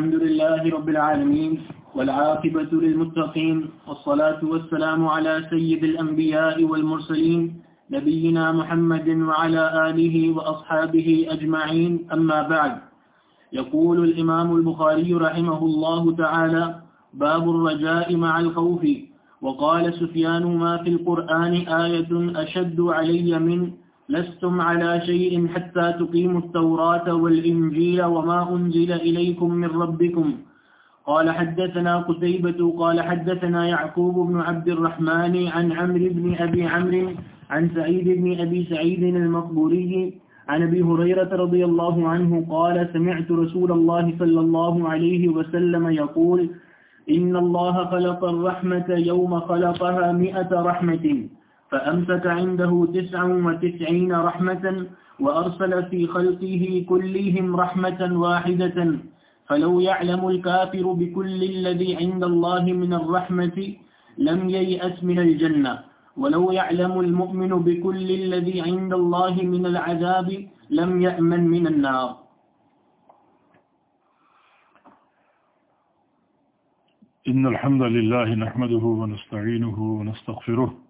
الحمد لله رب العالمين والعاقبة للمتقين والصلاة والسلام على سيد الأنبياء والمرسلين نبينا محمد وعلى آله وأصحابه أجمعين. أما بعد، يقول الإمام البخاري رحمه الله تعالى باب الرجاء مع الخوف. وقال سفيان ما في القرآن آية أشد علي من لستم على شيء حتى تقيموا التوراة والإنجيل وما أنزل إليكم من ربكم. قال حدثنا قتيبة، قال حدثنا يعقوب بن عبد الرحمن عن عمرو بن أبي عمرو عن سعيد بن أبي سعيد المقبوري عن أبي هريرة رضي الله عنه قال سمعت رسول الله صلى الله عليه وسلم يقول إن الله خلق الرحمة يوم خلقها مئة رحمة. فأمسك عنده تسع وتسعين رحمة وأرسل في خلقه كلهم رحمة واحدة. فلو يعلم الكافر بكل الذي عند الله من الرحمة لم ييأس من الجنة. ولو يعلم المؤمن بكل الذي عند الله من العذاب لم يأمن من النار. إن الحمد لله نحمده ونستعينه ونستغفره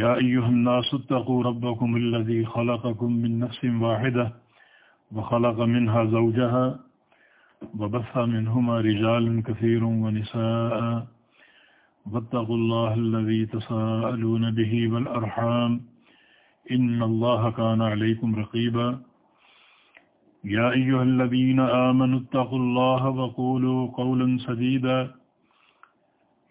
يا أيها الناس اتقوا ربكم الذي خلقكم من نفس واحدة وخلق منها زوجها وبث منهما رجالا كثير ونساء واتقوا الله الذي تساءلون به والأرحام إن الله كان عليكم رقيبا يا أيها الذين آمنوا اتقوا الله وقولوا قولا سديدا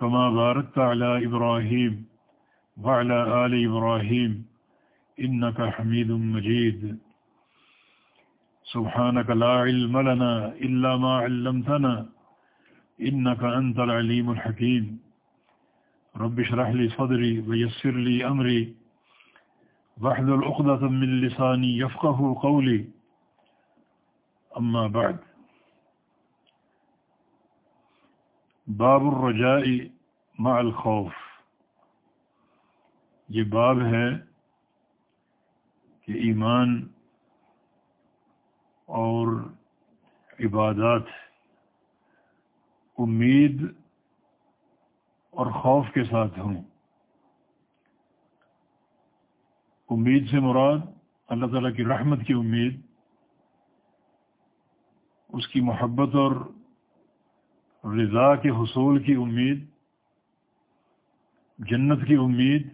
كما باركت على إبراهيم وعلى آل إبراهيم إنك حميد مجيد. سبحانك لا علم لنا إلا ما علمتنا إنك أنت العليم الحكيم. رب اشرح لي صدري ويسر لي أمري. واحلل عقدة من لساني يفقه قولي. أما بعد. باب الرجاء مع الخوف۔ یہ باب ہے کہ ایمان اور عبادات، امید اور خوف کے ساتھ ہوں۔ امید سے مراد اللہ تعالیٰ کی رحمت کی امید، اس کی محبت اور رضا کے حصول کی امید، جنت کی امید،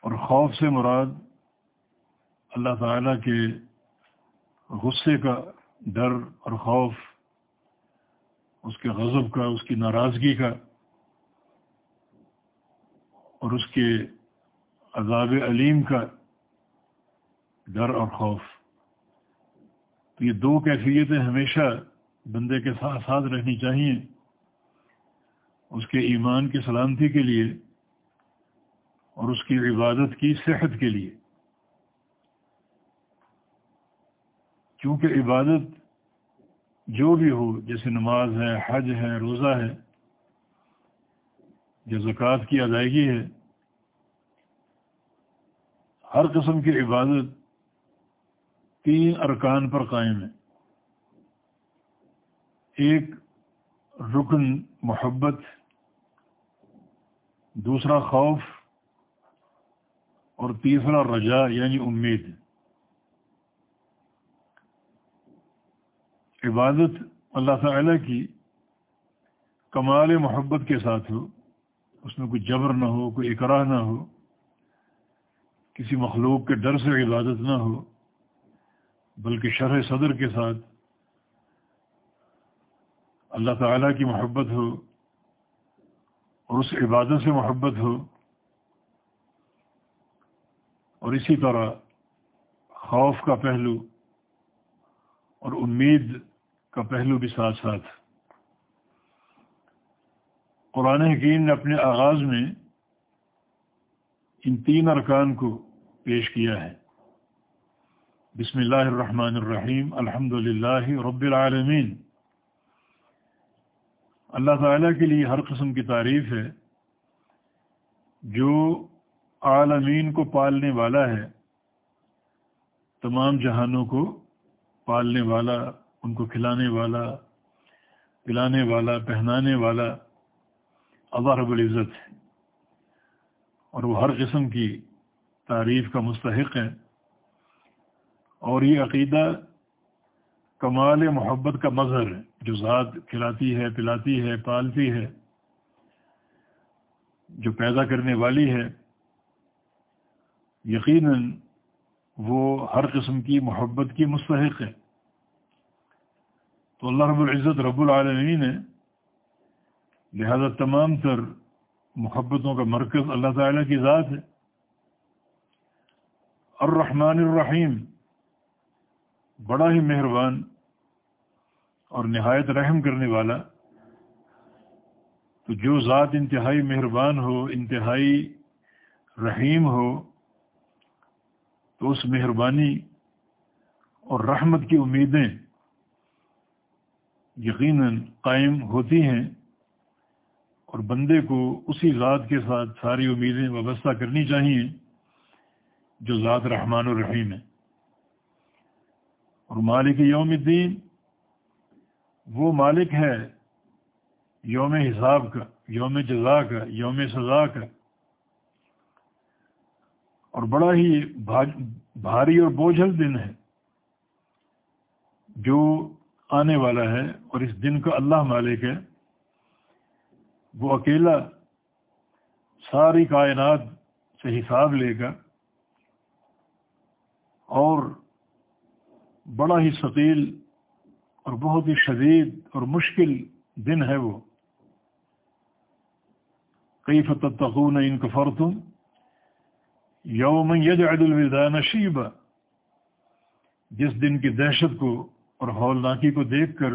اور خوف سے مراد اللہ تعالیٰ کے غصے کا ڈر اور خوف، اس کے غضب کا، اس کی ناراضگی کا، اور اس کے عذاب علیم کا ڈر اور خوف۔ تو یہ دو کیفیتیں ہمیشہ بندے کے ساتھ ساتھ رہنی چاہیے۔ اس کے ایمان کی سلامتی کے لیے اور اس کی عبادت کی صحت کے لیے۔ کیونکہ عبادت جو بھی ہو، جیسے نماز ہے، حج ہے، روزہ ہے، یا زکوٰۃ کی ادائیگی ہے، ہر قسم کی عبادت تین ارکان پر قائم ہے۔ ایک رکن محبت، دوسرا خوف اور تیسرا رجا یعنی امید۔ عبادت اللہ تعالیٰ کی کمال محبت کے ساتھ ہو، اس میں کوئی جبر نہ ہو، کوئی اقرا نہ ہو، کسی مخلوق کے ڈر سے عبادت نہ ہو، بلکہ شرح صدر کے ساتھ اللہ تعالیٰ کی محبت ہو اور اس عبادت سے محبت ہو اور اسی طرح خوف کا پہلو اور امید کا پہلو بھی ساتھ ساتھ۔ قرآن حکیم نے اپنے آغاز میں ان تین ارکان کو پیش کیا ہے۔ بسم اللہ الرحمن الرحیم الحمد للہ رب العالمین۔ اللہ تعالیٰ کے لیے ہر قسم کی تعریف ہے۔ جو عالمین کو پالنے والا ہے، تمام جہانوں کو پالنے والا، ان کو کھلانے والا، پلانے والا، پہنانے والا اللہ رب العزت ہے۔ اور وہ ہر قسم کی تعریف کا مستحق ہے اور یہ عقیدہ کمال محبت کا مظہر ہے۔ جو ذات کھلاتی ہے، پلاتی ہے، پالتی ہے، جو پیدا کرنے والی ہے، یقیناً وہ ہر قسم کی محبت کی مستحق ہے۔ تو اللہ رب العزت رب العالمین ہے لہذا تمام تر محبتوں کا مرکز اللہ تعالیٰ کی ذات ہے۔ الرحمن الرحیم، بڑا ہی مہربان اور نہایت رحم کرنے والا۔ تو جو ذات انتہائی مہربان ہو، انتہائی رحیم ہو، تو اس مہربانی اور رحمت کی امیدیں یقیناً قائم ہوتی ہیں اور بندے کو اسی ذات کے ساتھ ساری امیدیں وابستہ کرنی چاہیے جو ذات رحمان الرحیم ہے۔ اور مالک یوم الدین وہ مالک ہے یوم حساب کا، یوم جزا کا، یوم سزا کا۔ اور بڑا ہی بھاری اور بوجھل دن ہے جو آنے والا ہے اور اس دن کا اللہ مالک ہے۔ وہ اکیلا ساری کائنات سے حساب لے گا اور بڑا ہی ثقیل اور بہت ہی شدید اور مشکل دن ہے وہ۔ کئی فتح تقون ان کفرتم یوم یجعل الودان شیبا جس دن کی دہشت کو اور ہولناکی کو دیکھ کر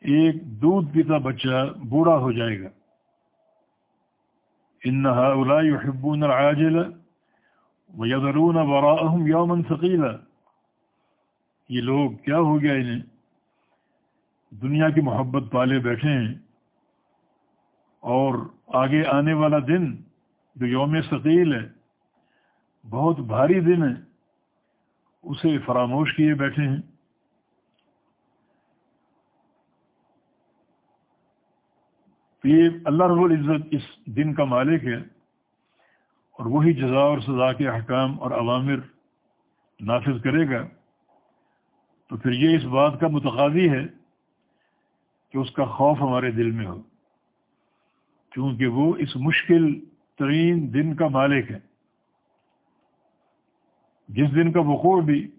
ایک دودھ پیتا بچہ بوڑھا ہو جائے گا۔ انہا اولا يحبون العاجل ويذرون وراءهم يوما ثقيلا۔ یہ لوگ کیا ہو گیا انہیں؟ دنیا کی محبت پالے بیٹھے ہیں۔ اور آگے آنے والا دن جو یوم ثقیل ہے، بہت بھاری دن ہے۔ اسے فراموش کیے بیٹھے ہیں۔ تو یہ اللہ رب العزت اس دن کا مالک ہے۔ اور وہی جزا اور سزا کے احکام اور عوامر نافذ کرے گا۔ تو پھر یہ اس بات کا متقاضی ہے کہ اس کا خوف ہمارے دل میں ہو، کیونکہ وہ اس مشکل ترین دن کا مالک ہے۔ جس دن کا وقوع بھی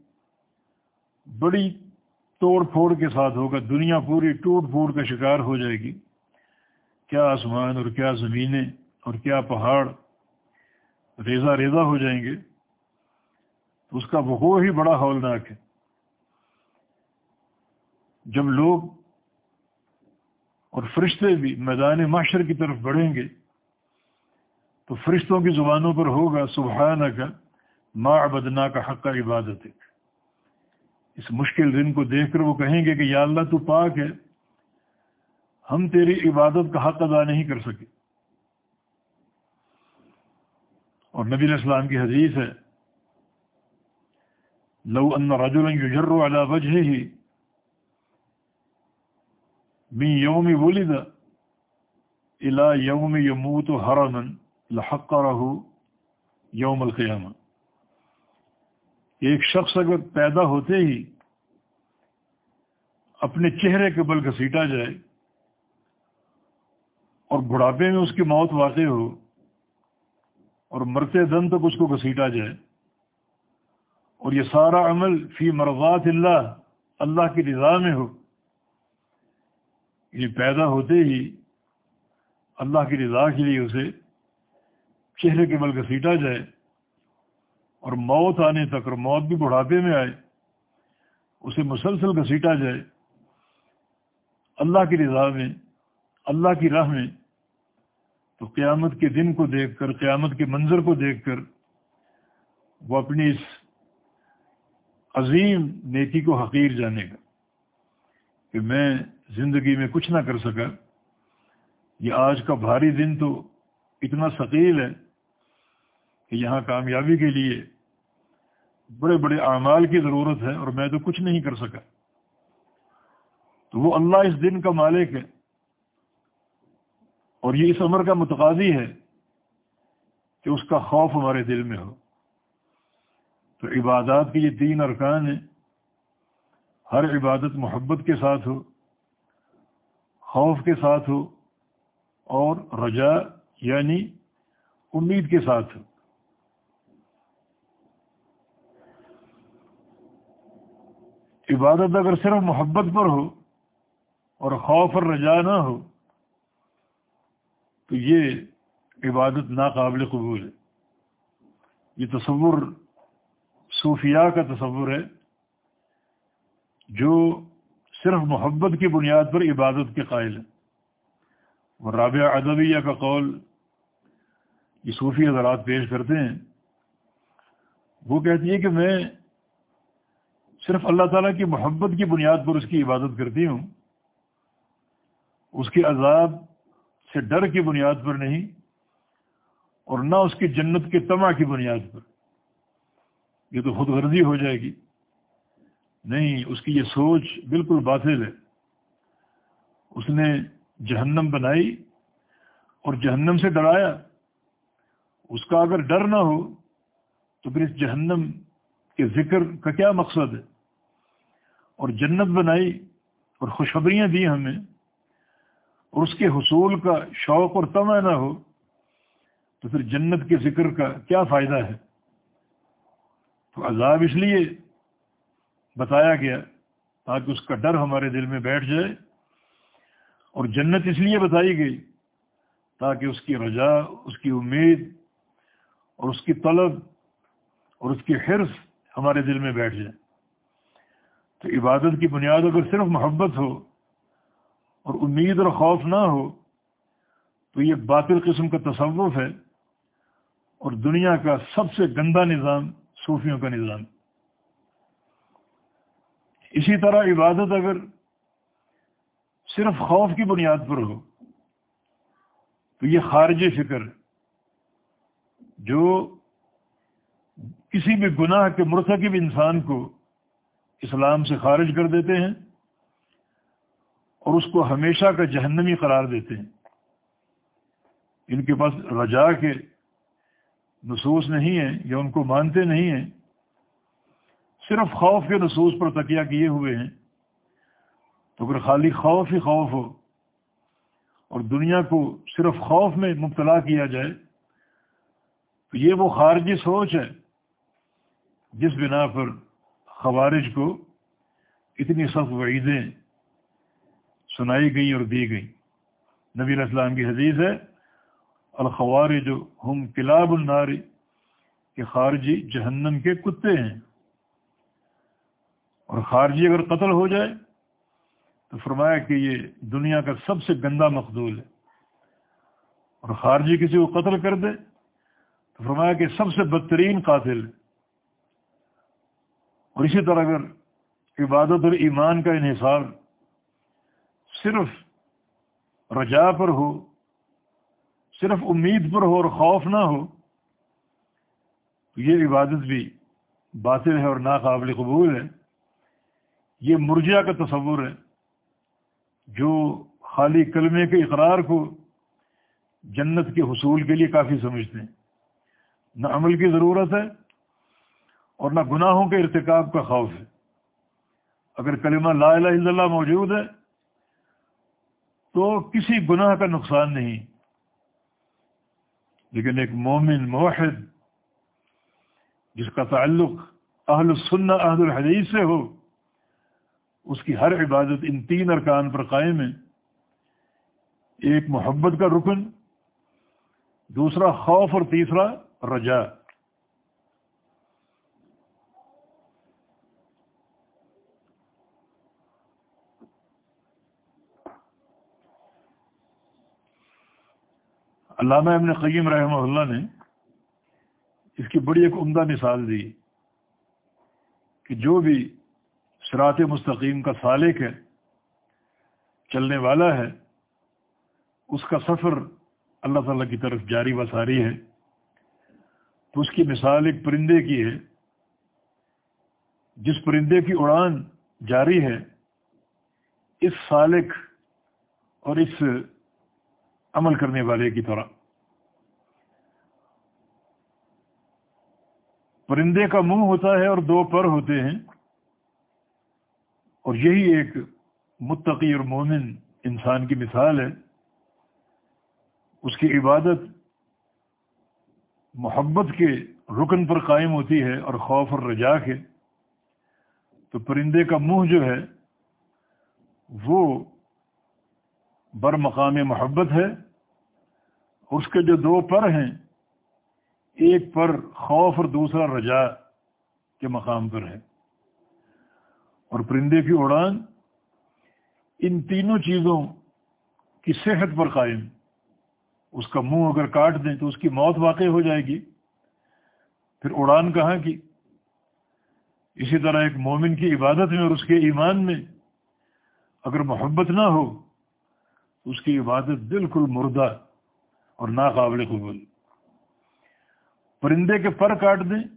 بڑی توڑ پھوڑ کے ساتھ ہوگا، دنیا پوری ٹوٹ پھوڑ کا شکار ہو جائے گی۔ کیا آسمان اور کیا زمینیں اور کیا پہاڑ ریزہ ریزہ ہو جائیں گے؟ تو اس کا وقوع ہی بڑا ہولناک ہے۔ جب لوگ اور فرشتے بھی میدان معاشر کی طرف بڑھیں گے، تو فرشتوں کی زبانوں پر ہوگا سبحانہ کا ما عبدنا کا حق کا عبادت اس مشکل دن کو دیکھ کر وہ کہیں گے کہ یا اللہ تو پاک ہے، ہم تیری عبادت کا حق ادا نہیں کر سکے۔ اور نبی علیہ السلام کی حدیث ہے، لو ان رجلا يجر على وجهه من يوم ولد الى يوم يموت هرما لحقره يوم القيامه ایک شخص اگر پیدا ہوتے ہی اپنے چہرے کے بل گھسیٹا جائے اور بڑھاپے میں اس کی موت واقع ہو اور مرتے دن تک اس کو گھسیٹا جائے اور یہ سارا عمل فی مرضات اللہ اللہ کی رضا میں ہو یہ پیدا ہوتے ہی اللہ کی رضا کے لیے اسے چہرے کے بل گھسیٹا جائے اور موت آنے تک اور موت بھی بڑھاپے میں آئے، اسے مسلسل گھسیٹا جائے۔ اللہ کی رضا میں، اللہ کی راہ میں تو قیامت کے دن کو دیکھ کر، قیامت کے منظر کو دیکھ کر وہ اپنی اس عظیم نیکی کو حقیر جانے گا کہ میں زندگی میں کچھ نہ کر سکا۔ یہ آج کا بھاری دن تو اتنا ثقیل ہے کہ یہاں کامیابی کے لیے بڑے بڑے اعمال کی ضرورت ہے اور میں تو کچھ نہیں کر سکا۔ تو وہ اللہ اس دن کا مالک ہے اور یہ اس عمر کا متقاضی ہے کہ اس کا خوف ہمارے دل میں ہو۔ تو عبادات کے یہ تین ارکان ہیں۔ ہر عبادت محبت کے ساتھ ہو۔ خوف کے ساتھ ہو اور رجا یعنی امید کے ساتھ ہو۔ عبادت اگر صرف محبت پر ہو اور خوف اور رجا نہ ہو، تو یہ عبادت ناقابل قبول ہے۔ یہ تصور صوفیاء کا تصور ہے جو صرف محبت کی بنیاد پر عبادت کے قائل ہے وہ رابعہ ادبیہ کا قول یہ صوفی حضرات پیش کرتے ہیں، وہ کہتی ہے کہ میں صرف اللہ تعالیٰ کی محبت کی بنیاد پر اس کی عبادت کرتی ہوں، اس کے عذاب سے ڈر کی بنیاد پر نہیں، اور نہ اس کی جنت کے تما کی بنیاد پر۔ یہ تو خود غرضی ہو جائے گی۔ نہیں، اس کی یہ سوچ بالکل باطل ہے۔ اس نے جہنم بنائی اور جہنم سے ڈرایا۔ اس کا اگر ڈر نہ ہو تو پھر اس جہنم کے ذکر کا کیا مقصد ہے؟ اور جنت بنائی اور خوشخبریاں دی ہمیں اور اس کے حصول کا شوق اور تمع نہ ہو تو پھر جنت کے ذکر کا کیا فائدہ ہے؟ تو عذاب اس لیے بتایا گیا تاکہ اس کا ڈر ہمارے دل میں بیٹھ جائے اور جنت اس لیے بتائی گئی تاکہ اس کی رجا، اس کی امید اور اس کی طلب اور اس کی حرف ہمارے دل میں بیٹھ جائے۔ تو عبادت کی بنیاد اگر صرف محبت ہو اور امید اور خوف نہ ہو، تو یہ باطل قسم کا تصوف ہے اور دنیا کا سب سے گندا نظام صوفیوں کا نظام۔ اسی طرح عبادت اگر صرف خوف کی بنیاد پر ہو، تو یہ خارجی فکر جو کسی بھی گناہ کے مرتکب انسان کو اسلام سے خارج کر دیتے ہیں اور اس کو ہمیشہ کا جہنمی قرار دیتے ہیں۔ ان کے پاس رجا کے نصوص نہیں ہیں یا ان کو مانتے نہیں ہیں۔ صرف خوف کے نصوص پر تکیہ کیے ہوئے ہیں، تو اگر خالی خوف ہی خوف ہو اور دنیا کو صرف خوف میں مبتلا کیا جائے، تو یہ وہ خارجی سوچ ہے جس بنا پر خوارج کو اتنی سخت وعیدیں سنائی گئیں اور دی گئیں۔ نبی علیہ السلام کی حدیث ہے الخوار جو ہم کلاب الناری کہ خارجی جہنم کے کتے ہیں۔ اور خارجی اگر قتل ہو جائے تو فرمایا کہ یہ دنیا کا سب سے گندا مقدول ہے۔ اور خارجی کسی کو قتل کر دے تو فرمایا کہ سب سے بدترین قاتل ہے۔ اور اسی طرح اگر عبادت اور ایمان کا انحصار صرف رجا پر ہو، صرف امید پر ہو اور خوف نہ ہو، تو یہ عبادت بھی باطل ہے اور ناقابل قبول ہے۔ یہ مرجیا کا تصور ہے جو خالی کلمے کے اقرار کو جنت کے حصول کے لیے کافی سمجھتے ہیں۔ نہ عمل کی ضرورت ہے اور نہ گناہوں کے ارتکاب کا خوف ہے۔ اگر کلمہ لا الہ الا اللہ موجود ہے تو کسی گناہ کا نقصان نہیں۔ لیکن ایک مومن، موحد، جس کا تعلق اہل السنہ، اہل الحدیث سے ہو اس کی ہر عبادت ان تین ارکان پر قائم ہے۔ ایک محبت کا رکن، دوسرا خوف اور تیسرا رجا۔ علامہ ابن قیم رحمہ اللہ نے اس کی بڑی ایک عمدہ مثال دی کہ جو بھی سرات مستقیم کا سالک ہے، چلنے والا ہے، اس کا سفر اللہ تعالیٰ کی طرف جاری و ساری ہے۔ تو اس کی مثال ایک پرندے کی ہے، جس پرندے کی اڑان جاری ہے، اس سالک اور اس عمل کرنے والے کی طرح۔ پرندے کا منہ ہوتا ہے اور دو پر ہوتے ہیں۔ اور یہی ایک متقی اور مومن انسان کی مثال ہے۔ اس کی عبادت محبت کے رکن پر قائم ہوتی ہے اور خوف اور رجا کے۔ تو پرندے کا منہ جو ہے، وہ بر مقام محبت ہے۔ اس کے جو دو پر ہیں، ایک پر خوف اور دوسرا رجا کے مقام پر ہے۔ اور پرندے کی اڑان، ان تینوں چیزوں کی صحت پر قائم۔ اس کا منہ اگر کاٹ دیں تو اس کی موت واقع ہو جائے گی۔ پھر اڑان کہاں کی؟ اسی طرح ایک مومن کی عبادت میں اور اس کے ایمان میں۔ اگر محبت نہ ہو اس کی عبادت بالکل مردہ اور ناقابل قبول۔ پرندے کے پر کاٹ دیں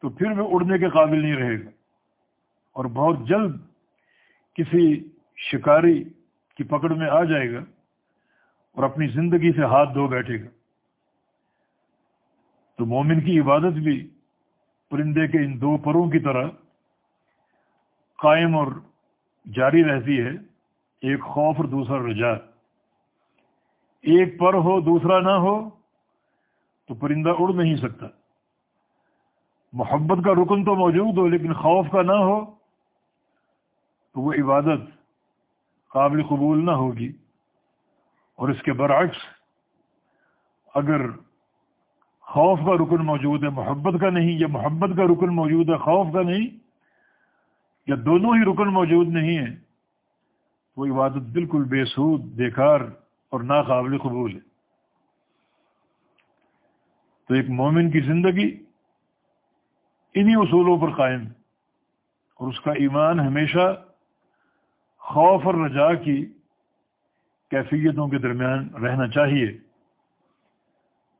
تو پھر وہ اڑنے کے قابل نہیں رہے گا۔ اور بہت جلد کسی شکاری کی پکڑ میں آ جائے گا اور اپنی زندگی سے ہاتھ دھو بیٹھے گا۔ تو مومن کی عبادت بھی پرندے کے ان دو پروں کی طرح قائم اور جاری رہتی ہے، ایک خوف اور دوسرا رجا ایک پر ہو، دوسرا نہ ہو، تو پرندہ اڑ نہیں سکتا۔ محبت کا رکن تو موجود ہو، لیکن خوف کا نہ ہو تو وہ عبادت قابل قبول نہ ہوگی۔ اور اس کے برعکس اگر خوف کا رکن موجود ہے، محبت کا نہیں، یا محبت کا رکن موجود ہے، خوف کا نہیں، یا دونوں ہی رکن موجود نہیں ہیں وہ عبادت بالکل بے سود بیکار اور ناقابل قبول ہے۔ تو ایک مومن کی زندگی انہی اصولوں پر قائم، اور اس کا ایمان ہمیشہ خوف اور رجا کی کیفیتوں کے درمیان رہنا چاہیے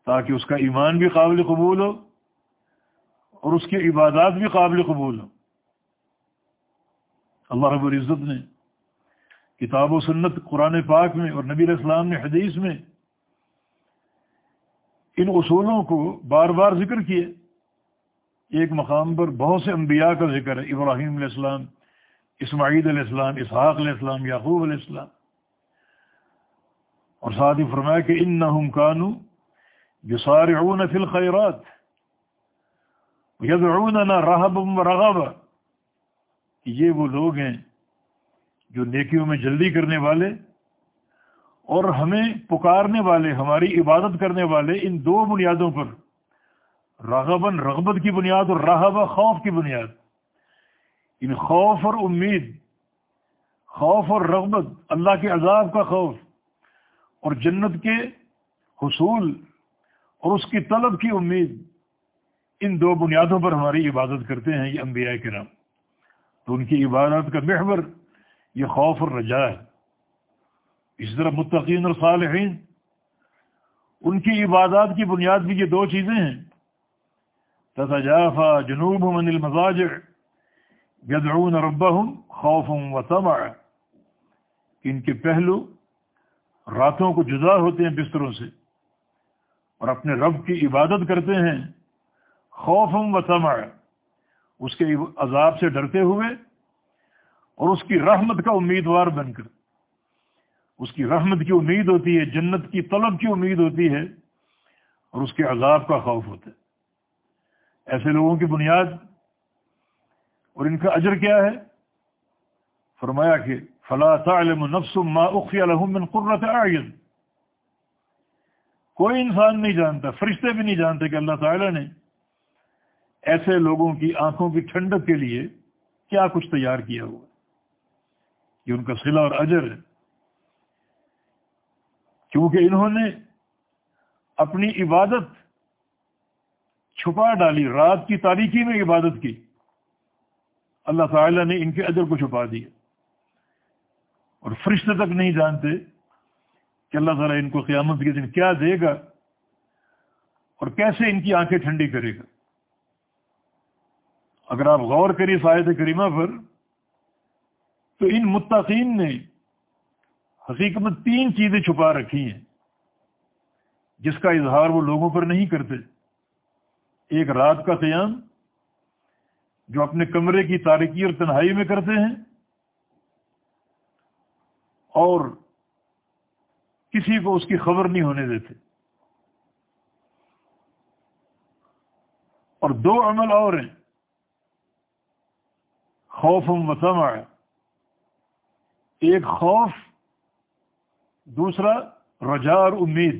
تاکہ اس کا ایمان بھی قابل قبول ہو اور اس کی عبادات بھی قابل قبول ہو۔ اللہ رب العزت نے کتاب و سنت قرآن پاک میں اور نبی اسلام نے حدیث میں ان اصولوں کو بار بار ذکر کیے۔ ایک مقام پر بہت سے انبیاء کا ذکر ہے، ابراہیم علیہ السلام اسماعید علیہ السلام، اسحاق علیہ السلام، یعقوب علیہ السلام۔ اور ساتھ ہی فرمایا کہ ان نہ کانو جو سارے اون فل خیرات نہ رحب رغب یہ وہ لوگ ہیں جو نیکیوں میں جلدی کرنے والے اور ہمیں پکارنے والے، ہماری عبادت کرنے والے ان دو بنیادوں پر راغبن رغبت کی بنیاد اور راہبہ خوف کی بنیاد۔ ان خوف اور امید، خوف اور رغبت، اللہ کے عذاب کا خوف اور جنت کے حصول اور اس کی طلب کی امید۔ ان دو بنیادوں پر ہماری عبادت کرتے ہیں یہ انبیاء کرام۔ تو ان کی عبادت کا محور یہ خوف اور رجا ہے۔ اس طرح متقین اور صالحین، ان کی عبادات کی بنیاد بھی یہ دو چیزیں ہیں۔ تتجافا جنوب من المزاجع یدعون ربهم خوف و طمع ان کے پہلو راتوں کو جدا ہوتے ہیں بستروں سے اور اپنے رب کی عبادت کرتے ہیں خوف و طمع اس کے عذاب سے ڈرتے ہوئے اور اس کی رحمت کا امیدوار بن کر۔ اس کی رحمت کی امید ہوتی ہے، جنت کی طلب کی امید ہوتی ہے اور اس کے عذاب کا خوف ہوتا ہے۔ ایسے لوگوں کی بنیاد اور ان کا اجر کیا ہے؟ فرمایا کہ فلا تعلم نفس ما اخفی لهم من قرۃ اعین کوئی انسان نہیں جانتا، فرشتے بھی نہیں جانتے کہ اللہ تعالی نے ایسے لوگوں کی آنکھوں کی ٹھنڈک کے لیے کیا کچھ تیار کیا ہوا۔ یہ ان کا صلہ اور اجر ہے۔ کیونکہ انہوں نے اپنی عبادت چھپا ڈالی، رات کی تاریخی میں عبادت کی۔ اللہ تعالی نے ان کے اجر کو چھپا دیا۔ اور فرشتے تک نہیں جانتے کہ اللہ تعالیٰ ان کو قیامت کے دن کیا دے گا اور کیسے ان کی آنکھیں ٹھنڈی کرے گا۔ اگر آپ غور کریے فائد کریمہ پر، تو ان متقین نے حقیقت میں تین چیزیں چھپا رکھی ہیں، جس کا اظہار وہ لوگوں پر نہیں کرتے۔ ایک رات کا قیام جو اپنے کمرے کی تاریکی اور تنہائی میں کرتے ہیں اور کسی کو اس کی خبر نہیں ہونے دیتے اور دو عمل اور ہیں خوف و آیا ایک خوف، دوسرا رجا اور امید،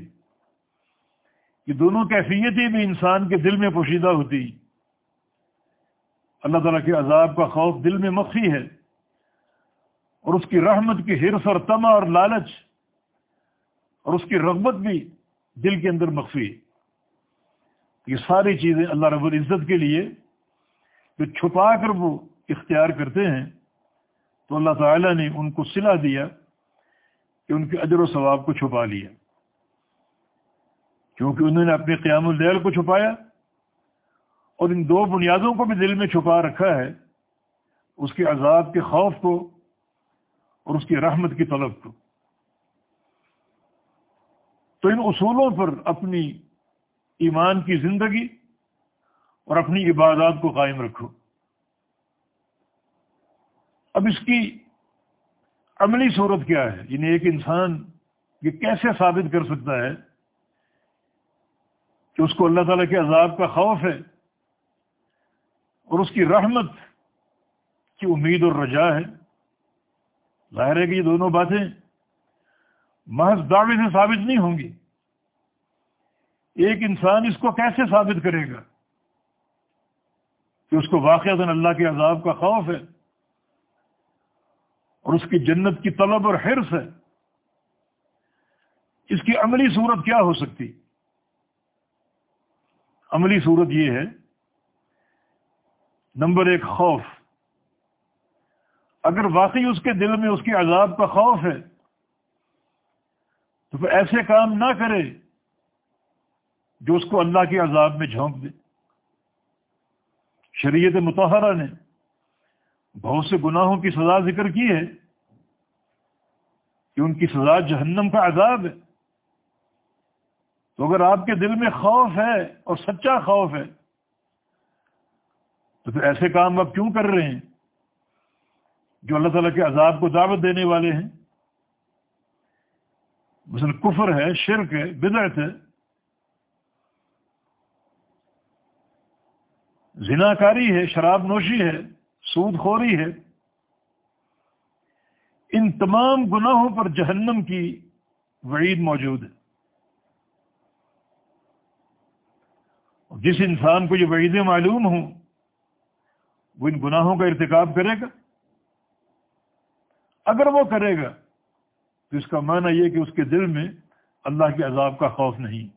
یہ دونوں کیفیتیں بھی انسان کے دل میں پوشیدہ ہوتی اللہ تعالیٰ کے عذاب کا خوف دل میں مخفی ہے اور اس کی رحمت کی حرف اور تما اور لالچ اور اس کی رغبت بھی دل کے اندر مخفی ہے۔ یہ ساری چیزیں اللہ رب العزت کے لیے جو چھپا کر وہ اختیار کرتے ہیں، تو اللہ تعالیٰ نے ان کو صلح دیا کہ ان کے اجر و ثواب کو چھپا لیا۔ کیونکہ انہوں نے اپنے قیام الدیل کو چھپایا اور ان دو بنیادوں کو بھی دل میں چھپا رکھا ہے، اس کے عذاب کے خوف کو اور اس کی رحمت کی طلب کو۔ تو ان اصولوں پر اپنی ایمان کی زندگی اور اپنی عبادات کو قائم رکھو۔ اب اس کی عملی صورت کیا ہے؟ یعنی ایک انسان یہ کیسے ثابت کر سکتا ہے کہ اس کو اللہ تعالیٰ کے عذاب کا خوف ہے؟ اور اس کی رحمت کی امید اور رجا ہے۔ ظاہر ہے کہ یہ دونوں باتیں محض دعوے سے ثابت نہیں ہوں گی۔ ایک انسان اس کو کیسے ثابت کرے گا؟ کہ اس کو واقع اللہ کے عذاب کا خوف ہے اور اس کی جنت کی طلب اور حرص ہے۔ اس کی عملی صورت کیا ہو سکتی؟ عملی صورت یہ ہے نمبر ایک، خوف۔ اگر واقعی اس کے دل میں اس کے عذاب کا خوف ہے، تو پھر ایسے کام نہ کرے جو اس کو اللہ کے عذاب میں جھونک دے۔ شریعت متحرہ نے بہت سے گناہوں کی سزا ذکر کی ہے کہ ان کی سزا جہنم کا عذاب ہے۔ تو اگر آپ کے دل میں خوف ہے اور سچا خوف ہے تو پھر ایسے کام آپ کیوں کر رہے ہیں جو اللہ تعالیٰ کے عذاب کو دعوت دینے والے ہیں؟ مثلا کفر ہے، شرک ہے، بدعت ہے۔ زناکاری ہے، شراب نوشی ہے، سود خوری ہے۔ ان تمام گناہوں پر جہنم کی وعید موجود ہے۔ جس انسان کو یہ وعیدیں معلوم ہوں وہ ان گناہوں کا ارتکاب کرے گا؟ اگر وہ کرے گا، تو اس کا معنی یہ کہ اس کے دل میں اللہ کے عذاب کا خوف نہیں۔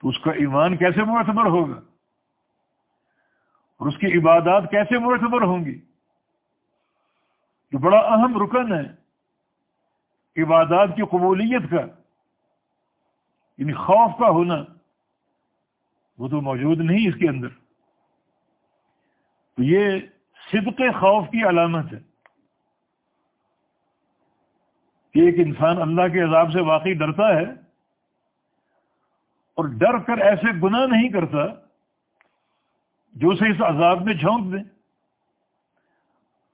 تو اس کا ایمان کیسے معتبر ہوگا؟ اور اس کی عبادات کیسے معتبر ہوں گی؟ جو بڑا اہم رکن ہے عبادات کی قبولیت کا یعنی خوف کا ہونا، وہ تو موجود نہیں اس کے اندر۔ تو یہ صدق خوف کی علامت ہے۔ کہ ایک انسان اللہ کے عذاب سے واقعی ڈرتا ہے اور ڈر کر ایسے گناہ نہیں کرتا جو اسے اس عذاب میں جھونک دیں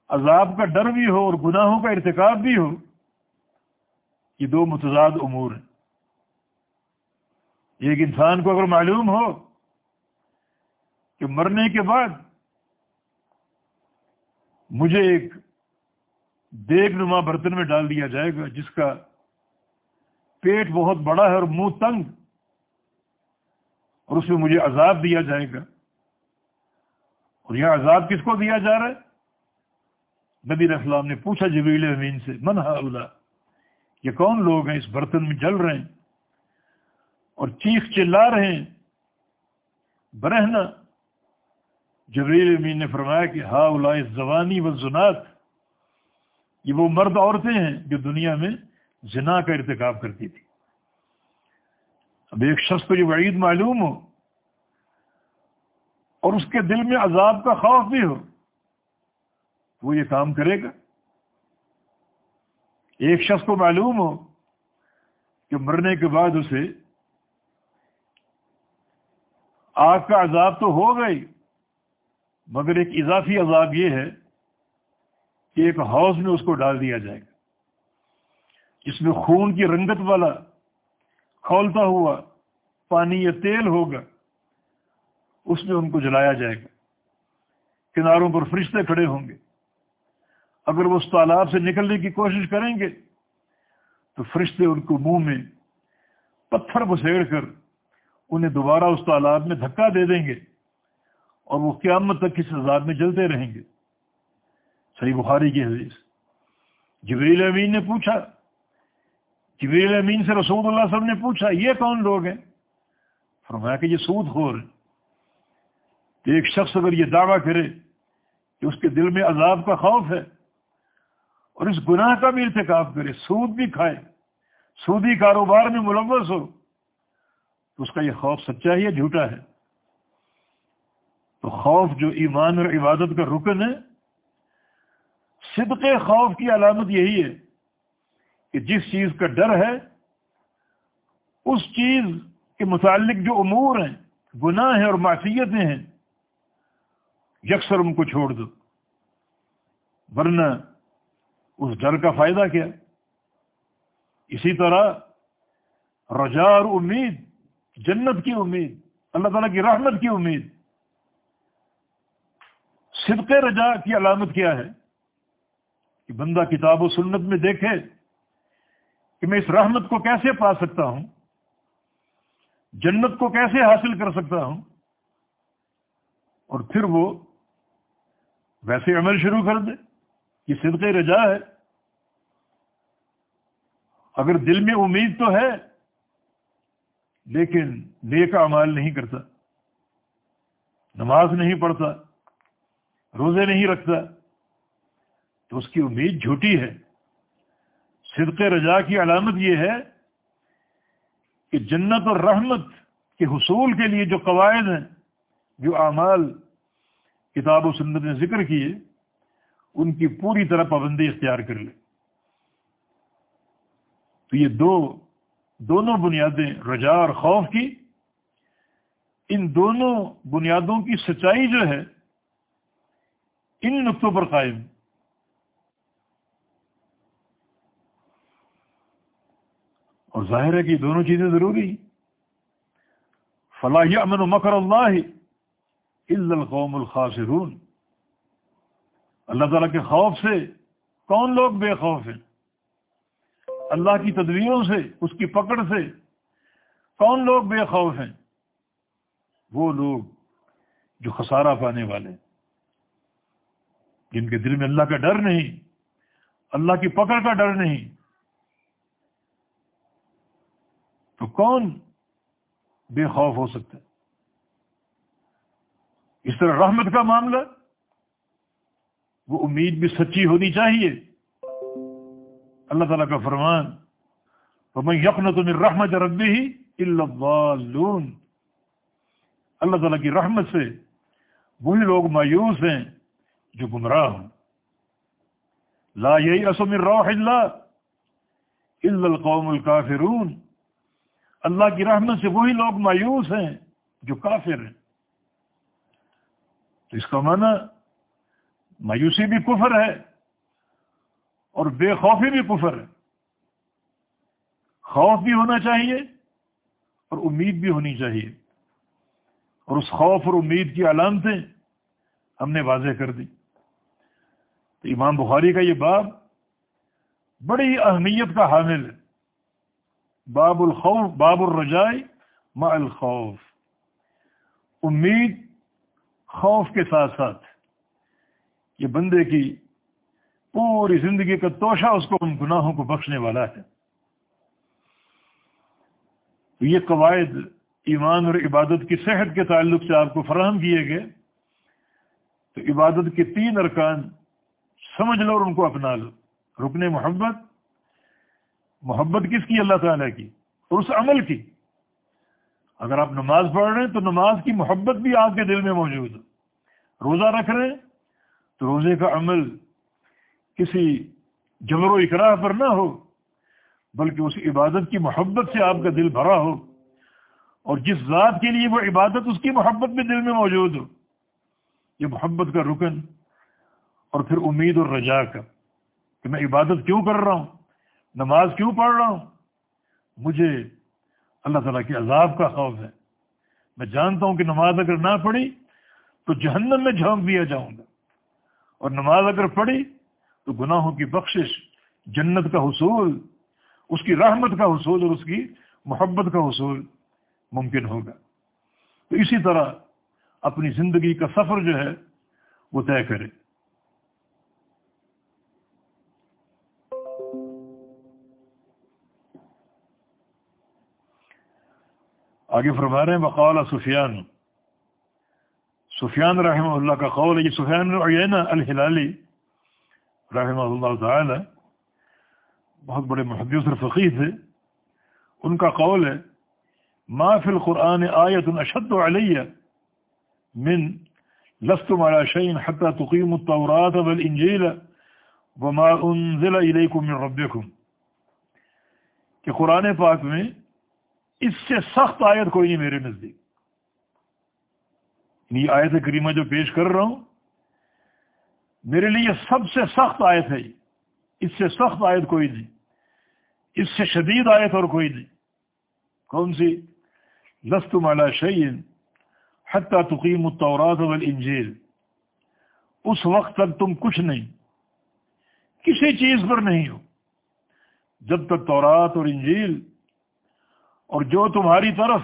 عذاب کا ڈر بھی ہو اور گناہوں کا ارتکاب بھی ہو، یہ دو متضاد امور ہیں۔ ایک انسان کو اگر معلوم ہو کہ مرنے کے بعد مجھے ایک دیگ نما برتن میں ڈال دیا جائے گا، جس کا پیٹ بہت بڑا ہے اور منہ تنگ، اور اس میں مجھے عذاب دیا جائے گا۔ اور یہ عذاب کس کو دیا جا رہا ہے؟ نبی السلام نے پوچھا جبیل امین سے، من اللہ یہ کون لوگ ہیں؟ اس برتن میں جل رہے ہیں اور چیخ چلا رہے ہیں برہنا جبریل امین نے فرمایا کہ ہا الا زبانی و زنات یہ وہ مرد عورتیں ہیں جو دنیا میں زنا کا ارتکاب کرتی تھی اب ایک شخص کو یہ وعید معلوم ہو اور اس کے دل میں عذاب کا خوف بھی ہو، وہ یہ کام کرے گا۔ ایک شخص کو معلوم ہو کہ مرنے کے بعد اسے آگ کا عذاب تو ہو گئی مگر ایک اضافی عذاب یہ ہے کہ ایک ہاؤس میں اس کو ڈال دیا جائے گا۔ جس میں خون کی رنگت والا کھولتا ہوا پانی یا تیل ہوگا، اس میں ان کو جلایا جائے گا۔ کناروں پر فرشتے کھڑے ہوں گے۔ اگر وہ اس تالاب سے نکلنے کی کوشش کریں گے، تو فرشتے ان کو منہ میں پتھر بسیڑ کر انہیں دوبارہ اس تالاب میں دھکا دے دیں گے۔ اور وہ قیامت تک کس عذاب میں جلتے رہیں گے۔ صحیح بخاری کی حدیث۔ جبریل امین نے پوچھا۔ جبریل امین سے رسول اللہ صلی اللہ علیہ وسلم نے پوچھا، یہ کون لوگ ہیں؟ فرمایا کہ یہ سود خور ہیں۔ تو ایک شخص اگر یہ دعویٰ کرے کہ اس کے دل میں عذاب کا خوف ہے اور اس گناہ کا بھی ارتکاب کرے، سود بھی کھائے، سودی کاروبار میں ملوث ہو، تو اس کا یہ خوف سچا ہے یا جھوٹا ہے۔ تو خوف جو ایمان اور عبادت کا رکن ہے، صدق خوف کی علامت یہی ہے کہ جس چیز کا ڈر ہے، اس چیز کے متعلق جو امور ہیں، گناہ ہیں اور معصیتیں ہیں، یکسر ان کو چھوڑ دو۔ ورنہ اس ڈر کا فائدہ کیا؟ اسی طرح رجا اور امید، جنت کی امید، اللہ تعالیٰ کی رحمت کی امید۔ صدق رجا کی علامت کیا ہے؟ کہ بندہ کتاب و سنت میں دیکھے کہ میں اس رحمت کو کیسے پا سکتا ہوں؟ جنت کو کیسے حاصل کر سکتا ہوں؟ اور پھر وہ ویسے عمل شروع کر دے یہ صدق رجا ہے۔ اگر دل میں امید تو ہے، لیکن نیک اعمال نہیں کرتا، نماز نہیں پڑھتا روزے نہیں رکھتا تو اس کی امید جھوٹی ہے۔ صدق رجا کی علامت یہ ہے کہ جنت اور رحمت کے حصول کے لیے جو قواعد ہیں، جو اعمال کتاب و سنت نے ذکر کیے، ان کی پوری طرح پابندی اختیار کر لے۔ تو یہ دو، دونوں بنیادیں رجا اور خوف کی، ان دونوں بنیادوں کی سچائی جو ہے ان نقطوں پر قائم اور ظاہر ہے کہ یہ دونوں چیزیں ضروری فلاح امن و مکر اللہ القوم الخاصرون اللہ تعالیٰ کے خوف سے کون لوگ بے خوف ہیں؟ اللہ کی تدبیروں سے، اس کی پکڑ سے کون لوگ بے خوف ہیں؟ وہ لوگ جو خسارہ پانے والے جن کے دل میں اللہ کا ڈر نہیں، اللہ کی پکڑ کا ڈر نہیں۔ تو کون بے خوف ہو سکتا ہے؟ اس طرح رحمت کا معاملہ، وہ امید بھی سچی ہونی چاہیے۔ اللہ تعالیٰ کا فرمان میں یقن تمہیں رحمت ربی ہی اللہ اللہ تعالیٰ کی رحمت سے وہی لوگ مایوس ہیں جو گمراہ ہوں۔ لا یہی اسم روح اللہ القوم الکافرون۔ اللہ کی رحمت سے وہی لوگ مایوس ہیں جو کافر ہیں۔ تو اس کا معنی مایوسی بھی کفر ہے اور بے خوفی بھی کفر ہے۔ خوف بھی ہونا چاہیے اور امید بھی ہونی چاہیے۔ اور اس خوف اور امید کی علامتیں ہم نے واضح کر دی۔ تو امام بخاری کا یہ باب بڑی اہمیت کا حامل ہے۔ باب الخوف، باب الرجائے ما الخوف۔ امید خوف کے ساتھ ساتھ یہ بندے کی پوری زندگی کا توشہ اس کو ان گناہوں کو بخشنے والا ہے۔ یہ قواعد ایمان اور عبادت کی صحت کے تعلق سے آپ کو فراہم کیے گئے۔ تو عبادت کے تین ارکان سمجھ لو اور ان کو اپنا لو۔ رکن محبت محبت کس کی؟ اللہ تعالیٰ کی۔ اور اس عمل کی۔ اگر آپ نماز پڑھ رہے ہیں تو نماز کی محبت بھی آپ کے دل میں موجود ہے۔ روزہ رکھ رہے ہیں تو روزے کا عمل کسی جبر و اقرا پر نہ ہو، بلکہ اس عبادت کی محبت سے آپ کا دل بھرا ہو۔ اور جس ذات کے لیے وہ عبادت، اس کی محبت بھی دل میں موجود ہو۔ یہ محبت کا رکن اور پھر امید اور رجا کا کہ میں عبادت کیوں کر رہا ہوں؟ نماز کیوں پڑھ رہا ہوں؟ مجھے اللہ تعالیٰ کے عذاب کا خوف ہے۔ میں جانتا ہوں کہ نماز اگر نہ پڑھی تو جہنم میں جھونک دیا جاؤں گا۔ اور نماز اگر پڑھی تو گناہوں کی بخشش، جنت کا حصول، اس کی رحمت کا حصول اور اس کی محبت کا حصول ممکن ہوگا۔ تو اسی طرح اپنی زندگی کا سفر جو ہے وہ طے کرے آگے فرما رہے ہیں بقول سفیان سفیان رحمہ اللہ کا قول ہے یہ سفیان عیینہ الحلالی رحمہ اللہ تعالی بہت بڑے محدث اور فقیر تھے۔ ان کا قول ہے، ما فی القرآن آیت اشد علیہ من لستم على شيء حتى تقيموا التوراة والإنجيل وما أنزل إليكم من ربكم۔ کہ قرآن پاک میں اس سے سخت آیت کوئی نہیں میرے نزدیک۔ یعنی یہ آیت کریمہ جو پیش کر رہا ہوں، میرے لیے سب سے سخت آیت ہے اس سے سخت آیت کوئی نہیں۔ اس سے شدید آیت اور کوئی نہیں۔ کون سی؟ لست مالا شعین حتیٰ تقیم التورات والانجیل۔ اس وقت تک تم کچھ نہیں، کسی چیز پر نہیں ہو۔ جب تک تورات اور انجیل اور جو تمہاری طرف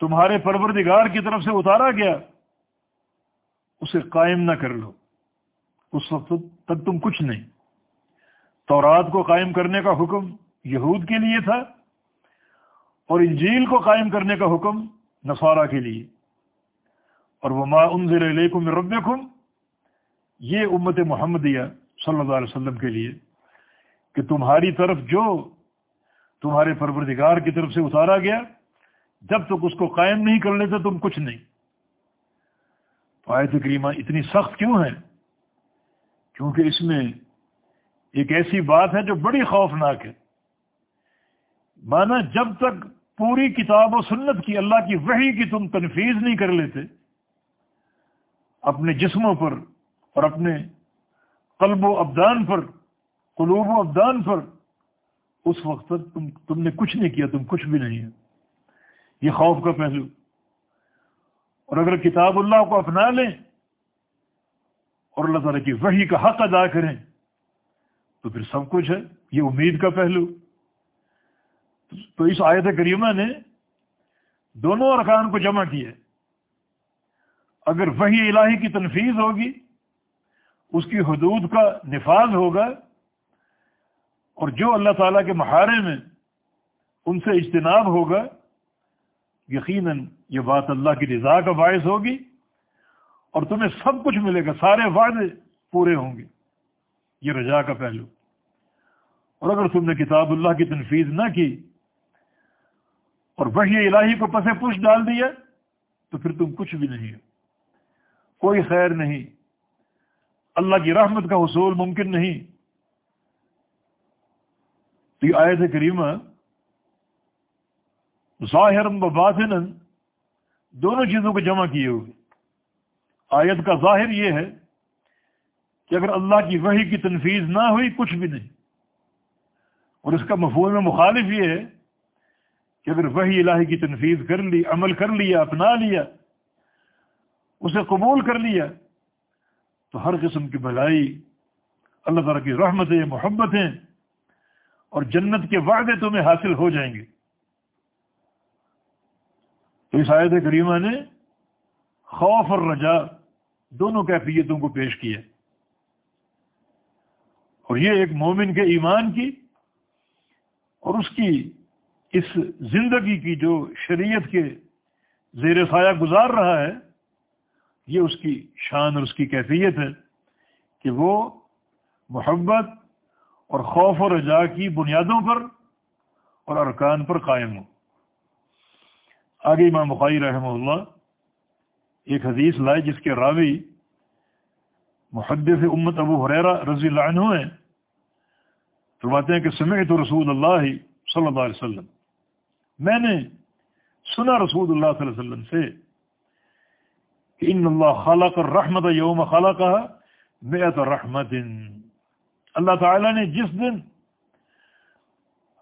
تمہارے پروردگار کی طرف سے اتارا گیا، اسے قائم نہ کر لو۔ اس وقت تک تم کچھ نہیں۔ تورات کو قائم کرنے کا حکم یہود کے لیے تھا اور انجیل کو قائم کرنے کا حکم نصارہ کے لیے۔ اور وہ ما انزل علیکم ربکم یہ امت محمدیہ صلی اللہ علیہ وسلم کے لیے کہ تمہاری طرف جو تمہارے پروردگار کی طرف سے اتارا گیا، جب تک اس کو قائم نہیں کر لیتے تم کچھ نہیں۔ تو آیت کریمہ اتنی سخت کیوں ہے؟ کیونکہ اس میں ایک ایسی بات ہے جو بڑی خوفناک ہے۔ مانا جب تک پوری کتاب و سنت کی اللہ کی وحی کی تم تنفیذ نہیں کر لیتے، اپنے جسموں پر اور اپنے قلب و ابدان پر، قلوب و ابدان پر اس وقت تک تم تم نے کچھ نہیں کیا، تم کچھ بھی نہیں ہے۔ یہ خوف کا پہلو اور اگر کتاب اللہ کو اپنا لیں اور اللہ تعالیٰ کی وحی کا حق ادا کریں، تو پھر سب کچھ ہے۔ یہ امید کا پہلو تو اس آیت کریمہ نے دونوں ارکان کو جمع کیا اگر وہی الہی کی تنفیذ ہوگی، اس کی حدود کا نفاذ ہوگا اور جو اللہ تعالیٰ کے محارے میں ان سے اجتناب ہوگا، یقیناً یہ بات اللہ کی رضا کا باعث ہوگی اور تمہیں سب کچھ ملے گا، سارے وعدے پورے ہوں گے۔ یہ رجا کا پہلو۔ اور اگر تم نے کتاب اللہ کی تنفیذ نہ کی اور وہی الہی کو پسے پش ڈال دیا، تو پھر تم کچھ بھی نہیں کوئی خیر نہیں۔ اللہ کی رحمت کا حصول ممکن نہیں۔ تو یہ آیت کریمہ ظاہر و باطن دونوں چیزوں کو جمع کیے ہوئے آیت کا ظاہر یہ ہے کہ اگر اللہ کی وحی کی تنفیذ نہ ہوئی، کچھ بھی نہیں۔ اور اس کا مفہوم میں مخالف یہ ہے کہ اگر وہی الہی کی تنفیذ کر لی، عمل کر لیا، اپنا لیا، اسے قبول کر لیا، تو ہر قسم کی بھلائی، اللہ تعالیٰ کی رحمتیں، محبتیں اور جنت کے وعدے تمہیں حاصل ہو جائیں گے۔ تو اس آیت کریمہ نے خوف اور رجا دونوں کیفیتوں کو پیش کیا۔ اور یہ ایک مومن کے ایمان کی اور اس کی اس زندگی کی جو شریعت کے زیر سایہ گزار رہا ہے، یہ اس کی شان اور اس کی کیفیت ہے کہ وہ محبت اور خوف و رجا کی بنیادوں پر اور ارکان پر قائم ہو آگے امام بخاری رحمہ اللہ ایک حدیث لائے جس کے راوی محدث امت ابو حریرا رضی اللہ عنہ ہیں، فرماتے ہیں کہ سمعت رسول اللہ صلی اللہ علیہ وسلم۔ میں نے سنا رسول اللہ صلی اللہ علیہ وسلم سے کہ ان اللہ خالق الرحمت یوم خالق میت رحمت اللہ تعالی نے جس دن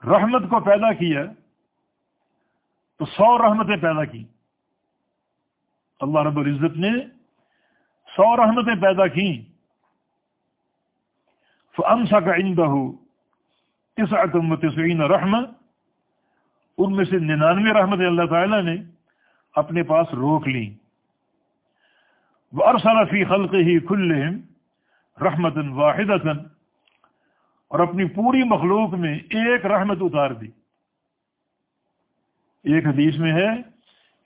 رحمت کو پیدا کیا تو سو رحمتیں پیدا کی۔ اللہ رب العزت نے سو رحمتیں پیدا کی فمسا کا ان بہو اس عتم تسعین رحمت ان میں سے ننانوے رحمت اللہ تعالی نے اپنے پاس روک لی وہ ارسلہ فی خلق ہی کھل رحمت واحد اور اپنی پوری مخلوق میں ایک رحمت اتار دی۔ ایک حدیث میں ہے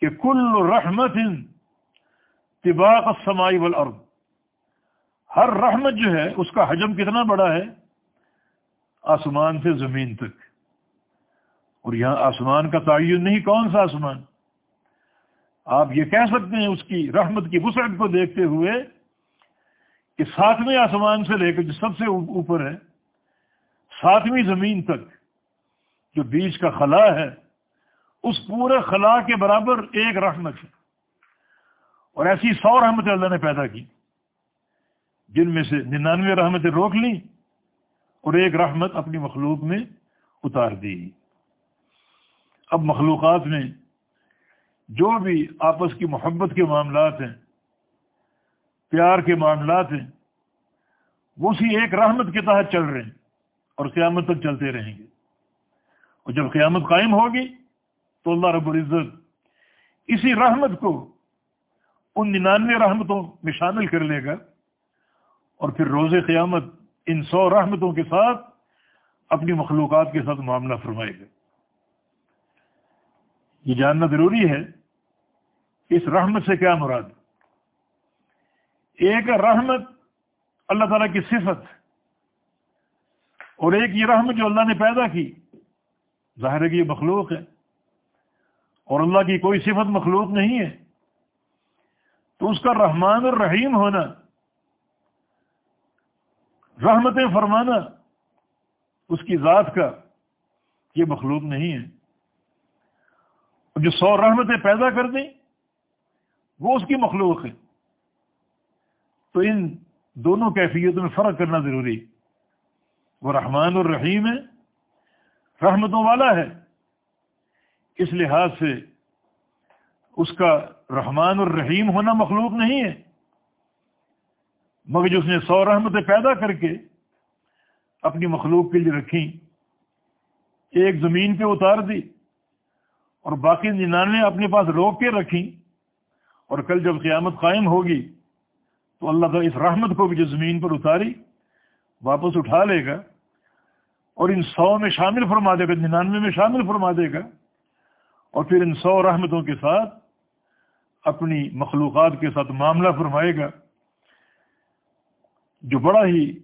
کہ کل رحمت طباق السمائی والارض۔ ہر رحمت جو ہے اس کا حجم کتنا بڑا ہے؟ آسمان سے زمین تک۔ اور یہاں آسمان کا تعین نہیں، کون سا آسمان؟ آپ یہ کہہ سکتے ہیں اس کی رحمت کی وسعت کو دیکھتے ہوئے کہ ساتویں آسمان سے لے کر جو سب سے اوپر ہے ساتویں زمین تک جو بیچ کا خلا ہے، اس پورے خلا کے برابر ایک رحمت ہے۔ اور ایسی سو رحمتیں اللہ نے پیدا کی، جن میں سے ننانوے رحمتیں روک لیں اور ایک رحمت اپنی مخلوق میں اتار دی۔ اب مخلوقات میں جو بھی آپس کی محبت کے معاملات ہیں، پیار کے معاملات ہیں، وہ اسی ایک رحمت کے تحت چل رہے ہیں۔ اور قیامت تک چلتے رہیں گے۔ اور جب قیامت قائم ہوگی تو اللہ رب العزت اسی رحمت کو ان ننانوے رحمتوں میں شامل کر لے گا اور پھر روز قیامت ان سو رحمتوں کے ساتھ اپنی مخلوقات کے ساتھ معاملہ فرمائے گا۔ یہ جاننا ضروری ہے کہ اس رحمت سے کیا مراد۔ ایک رحمت اللہ تعالیٰ کی صفت اور ایک یہ رحمت جو اللہ نے پیدا کی، ظاہر ہے کہ یہ مخلوق ہے۔ اور اللہ کی کوئی صفت مخلوق نہیں ہے۔ تو اس کا رحمان اور رحیم ہونا رحمتیں فرمانا، اس کی ذات کا یہ مخلوق نہیں ہے۔ جو سو رحمتیں پیدا کر دیں، وہ اس کی مخلوق ہے۔ تو ان دونوں کیفیتوں میں فرق کرنا ضروری وہ رحمان الرحیم ہے، رحمتوں والا ہے۔ اس لحاظ سے اس کا رحمان الرحیم ہونا مخلوق نہیں ہے۔ مگر جو اس نے سو رحمتیں پیدا کر کے اپنی مخلوق کے لیے رکھی ایک زمین پہ اتار دی اور باقی ننانوے اپنے پاس روک کے رکھی اور کل جب قیامت قائم ہوگی تو اللہ تعالیٰ اس رحمت کو بھی جو زمین پر اتاری، واپس اٹھا لے گا۔ اور ان سو میں شامل فرما دے گا، ننانوے میں شامل فرما دے گا۔ اور پھر ان سو رحمتوں کے ساتھ اپنی مخلوقات کے ساتھ معاملہ فرمائے گا، جو بڑا ہی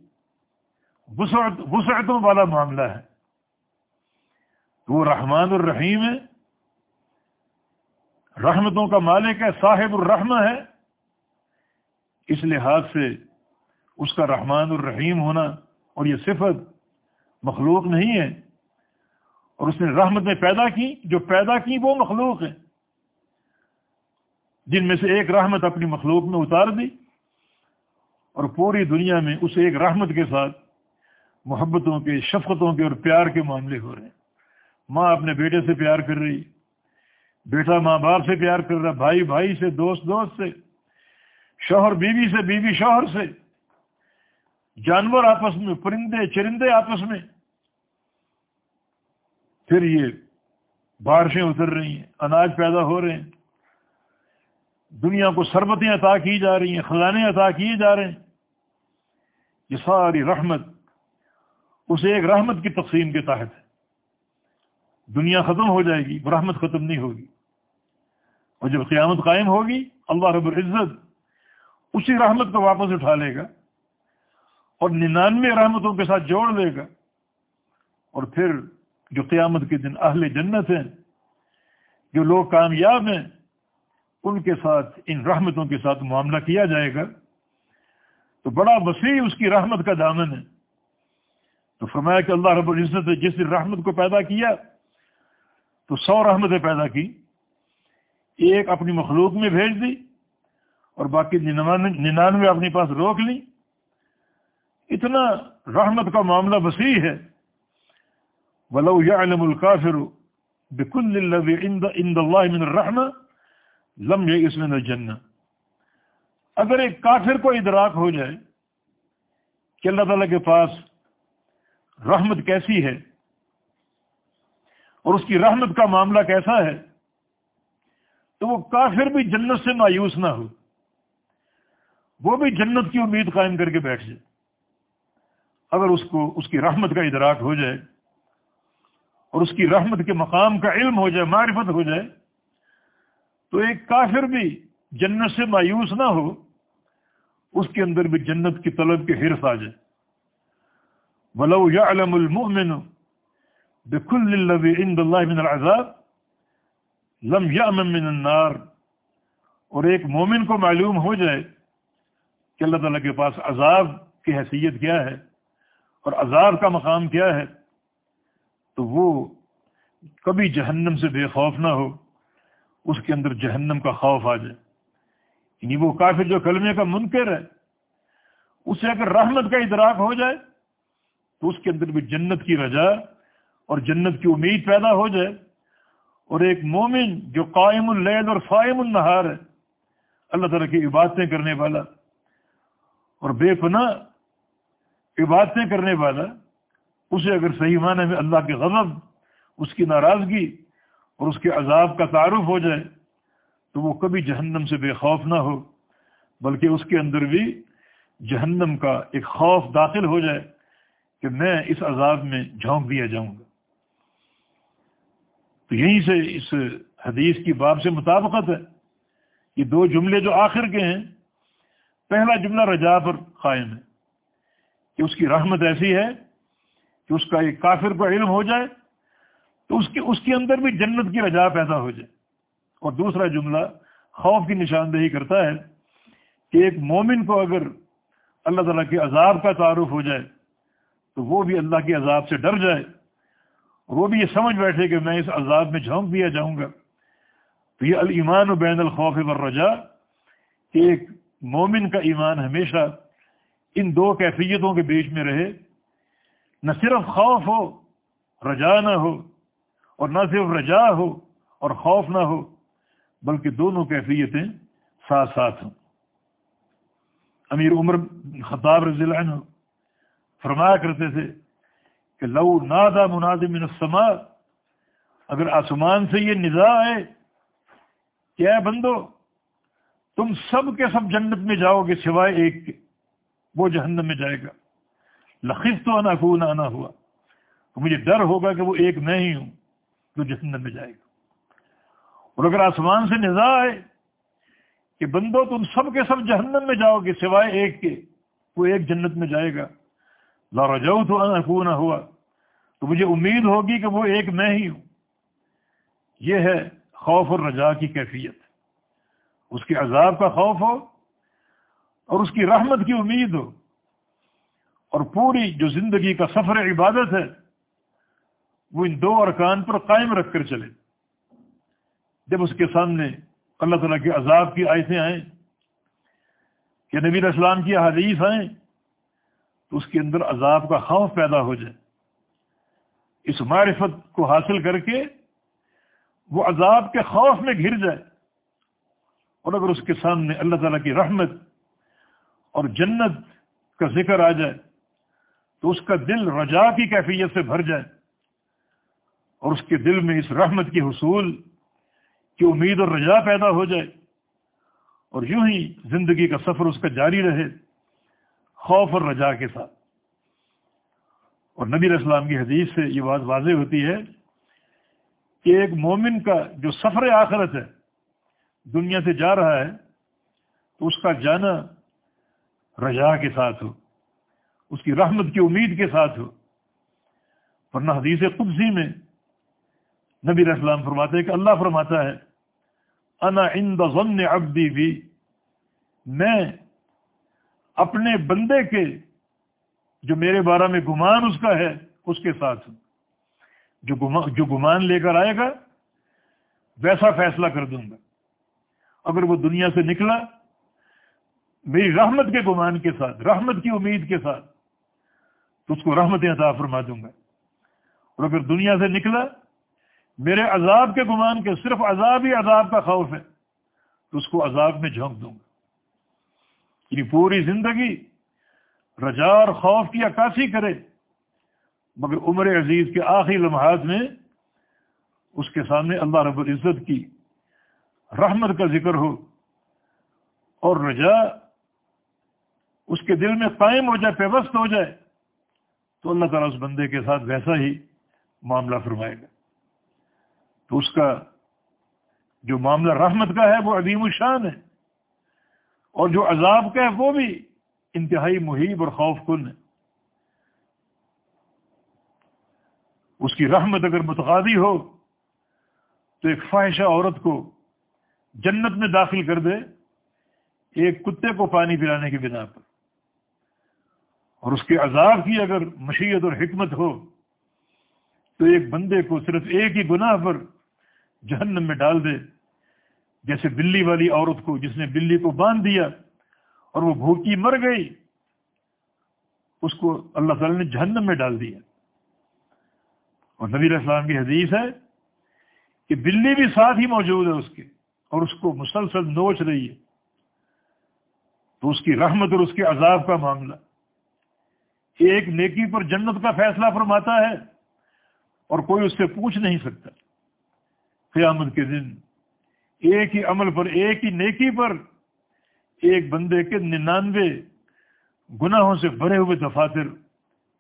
وسعت، وسعتوں والا معاملہ ہے۔ وہ رحمان الرحیم ہے۔ رحمتوں کا مالک ہے، صاحب الرحمہ ہے۔ اس لحاظ سے اس کا رحمان الرحیم ہونا اور یہ صفت مخلوق نہیں ہے۔ اور اس نے رحمت میں پیدا کی، جو پیدا کی وہ مخلوق ہے جن میں سے ایک رحمت اپنی مخلوق میں اتار دی، اور پوری دنیا میں اس ایک رحمت کے ساتھ محبتوں کے، شفقتوں کے اور پیار کے معاملے ہو رہے ہیں۔ ماں اپنے بیٹے سے پیار کر رہی، بیٹا ماں باپ سے پیار کر رہا، بھائی بھائی سے، دوست دوست سے، شوہر بیوی سے، بیوی شوہر سے۔ جانور آپس میں، پرندے، چرندے آپس میں۔ پھر یہ بارشیں اتر رہی ہیں، اناج پیدا ہو رہے ہیں۔ دنیا کو سربتیں عطا کی جا رہی ہیں، خزانے عطا کیے جا رہے ہیں۔ یہ ساری رحمت اسے ایک رحمت کی تقسیم کے تحت ہے۔ دنیا ختم ہو جائے گی رحمت ختم نہیں ہوگی۔ اور جب قیامت قائم ہوگی، اللہ رب العزت اسی رحمت کو واپس اٹھا لے گا۔ اور ننانوے رحمتوں کے ساتھ جوڑ لے گا۔ اور پھر جو قیامت کے دن اہل جنت ہیں، جو لوگ کامیاب ہیں، ان کے ساتھ، ان رحمتوں کے ساتھ معاملہ کیا جائے گا۔ تو بڑا وسیع اس کی رحمت کا دامن ہے۔ تو فرمایا کہ اللہ رب العزت نے جس دن رحمت کو پیدا کیا، تو سو رحمتیں پیدا کی۔ ایک اپنی مخلوق میں بھیج دی اور باقی ننانوے اپنے پاس روک لی۔ اتنا رحمت کا معاملہ وسیع ہے۔ ولو يعلم الكافر بكل الذي عند عند الله من الرحمه لم يئس من الجنه اگر ایک کافر کو ادراک ہو جائے کہ اللہ تعالیٰ کے پاس رحمت کیسی ہے اور اس کی رحمت کا معاملہ کیسا ہے، تو وہ کافر بھی جنت سے مایوس نہ ہو۔ وہ بھی جنت کی امید قائم کر کے بیٹھ جائے۔ اگر اس کو اس کی رحمت کا ادراک ہو جائے اور اس کی رحمت کے مقام کا علم ہو جائے، معرفت ہو جائے، تو ایک کافر بھی جنت سے مایوس نہ ہو، اس کے اندر بھی جنت کی طلب کے حرف آ جائے۔ ولو يعلم المؤمن بكل الذي عند الله من العذاب لم يأمن من النار۔ اور ایک مومن کو معلوم ہو جائے کہ اللہ تعالیٰ کے پاس عذاب کی حیثیت کیا ہے۔ اور عذاب کا مقام کیا ہے؟ تو وہ کبھی جہنم سے بے خوف نہ ہو، اس کے اندر جہنم کا خوف آ جائے۔ یعنی وہ کافر جو کلمے کا منکر ہے، اسے اگر رحمت کا ادراک ہو جائے، تو اس کے اندر بھی جنت کی رجا اور جنت کی امید پیدا ہو جائے۔ اور ایک مومن جو قائم اللیل اور فائم النہار ہے، اللہ تعالیٰ کی عبادتیں کرنے والا اور بے پناہ عبادتیں کرنے والا اسے اگر صحیح معنی میں اللہ کے غضب، اس کی ناراضگی اور اس کے عذاب کا تعارف ہو جائے، تو وہ کبھی جہنم سے بے خوف نہ ہو، بلکہ اس کے اندر بھی جہنم کا ایک خوف داخل ہو جائے کہ میں اس عذاب میں جھونک دیا جاؤں گا۔ تو یہیں سے اس حدیث کی باب سے مطابقت ہے۔ یہ دو جملے جو آخر کے ہیں، پہلا جملہ رجا پر قائم ہے۔ کہ اس کی رحمت ایسی ہے کہ اس کا ایک کافر کو علم ہو جائے، تو اس کے اس کے اندر بھی جنت کی رجا پیدا ہو جائے۔ اور دوسرا جملہ خوف کی نشاندہی کرتا ہے کہ ایک مومن کو اگر اللہ تعالیٰ کے عذاب کا تعارف ہو جائے، تو وہ بھی اللہ کے عذاب سے ڈر جائے۔ اور وہ بھی یہ سمجھ بیٹھے کہ میں اس عذاب میں جھونک دیا جاؤں گا۔ تو یہ المان و بین الخوف ورجا کہ ایک مومن کا ایمان ہمیشہ ان دو کیفیتوں کے بیچ میں رہے۔ نہ صرف خوف ہو، رجا نہ ہو، اور نہ صرف رجا ہو اور خوف نہ ہو، بلکہ دونوں کیفیتیں ساتھ ساتھ ہوں۔ امیر عمر خطاب رضی اللہ عنہ فرمایا کرتے تھے کہ لو نادا منادم من السماء، اگر آسمان سے یہ نظا ہے کیا بندو، تم سب کے سب جنت میں جاؤ گے سوائے ایک کے۔ وہ جہنم میں جائے گا۔ لخص تو انا کو آنا ہوا تو مجھے ڈر ہوگا کہ وہ ایک میں ہی ہوں جو جہنم میں جائے گا۔ اور اگر آسمان سے نظا آئے کہ بندو تم سب کے سب جہنم میں جاؤ گے سوائے ایک کے، وہ ایک جنت میں جائے گا۔ لا رجاؤ تو انا کو نہ ہوا تو مجھے امید ہوگی کہ وہ ایک میں ہی ہوں۔ یہ ہے خوف اور رجا کی کیفیت۔ اس کے عذاب کا خوف ہو اور اس کی رحمت کی امید ہو۔ اور پوری جو زندگی کا سفر عبادت ہے، وہ ان دو ارکان پر قائم رکھ کر چلے۔ جب اس کے سامنے اللہ تعالیٰ کے عذاب کی آیتیں آئیں، کہ نبی اسلام کی حدیث آئیں، تو اس کے اندر عذاب کا خوف پیدا ہو جائے۔ اس معرفت کو حاصل کر کے وہ عذاب کے خوف میں گھر جائے۔ اور اگر اس کے سامنے اللہ تعالیٰ کی رحمت اور جنت کا ذکر آ جائے تو اس کا دل رجا کی کیفیت سے بھر جائے اور اس کے دل میں اس رحمت کی حصول کی امید اور رجا پیدا ہو جائے اور یوں ہی زندگی کا سفر اس کا جاری رہے خوف اور رجا کے ساتھ۔ اور نبی اسلام کی حدیث سے یہ بات واضح ہوتی ہے کہ ایک مومن کا جو سفر آخرت ہے، دنیا سے جا رہا ہے، تو اس کا جانا رجا کے ساتھ ہو، اس کی رحمت کی امید کے ساتھ ہو۔ ورنہ حدیث قدسی میں نبی اسلام فرماتے ہیں کہ اللہ فرماتا ہے، انا عند ظن عبدی بھی میں اپنے بندے کے جو میرے بارے میں گمان اس کا ہے، اس کے ساتھ ہوں۔ جو گمان جو گمان لے کر آئے گا، ویسا فیصلہ کر دوں گا۔ اگر وہ دنیا سے نکلا میری رحمت کے گمان کے ساتھ، رحمت کی امید کے ساتھ تو اس کو رحمت عطا فرما دوں گا۔ اور اگر دنیا سے نکلا، میرے عذاب کے گمان کے صرف عذاب ہی عذاب کا خوف ہے، تو اس کو عذاب میں جھونک دوں گا۔ یعنی پوری زندگی رجا اور خوف کی عکاسی کرے، مگر عمر عزیز کے آخری لمحات میں اس کے سامنے اللہ رب العزت کی رحمت کا ذکر ہو اور رجا اس کے دل میں قائم ہو جائے، پیوست ہو جائے، تو اللہ تعالیٰ اس بندے کے ساتھ ویسا ہی معاملہ فرمائے گا۔ تو اس کا جو معاملہ رحمت کا ہے، وہ عظیم الشان ہے۔ اور جو عذاب کا ہے، وہ بھی انتہائی محیب اور خوف کن ہے۔ اس کی رحمت اگر متقادی ہو، تو ایک فواہشہ عورت کو جنت میں داخل کر دے، ایک کتے کو پانی پلانے کی بنا پر۔ اور اس کے عذاب کی اگر مشیت اور حکمت ہو، تو ایک بندے کو صرف ایک ہی گناہ پر جہنم میں ڈال دے، جیسے بلی والی عورت کو جس نے بلی کو باندھ دیا اور وہ بھوکی مر گئی، اس کو اللہ تعالی نے جہنم میں ڈال دیا۔ اور نبی السلام کی حدیث ہے کہ بلی بھی ساتھ ہی موجود ہے اس کے، اور اس کو مسلسل نوچ رہی ہے۔ تو اس کی رحمت اور اس کے عذاب کا معاملہ۔ ایک نیکی پر جنت کا فیصلہ فرماتا ہے اور کوئی اس سے پوچھ نہیں سکتا۔ قیامت کے دن ایک ہی عمل پر، ایک ہی نیکی پر ایک بندے کے ننانوے گناہوں سے بھرے ہوئے دفاتر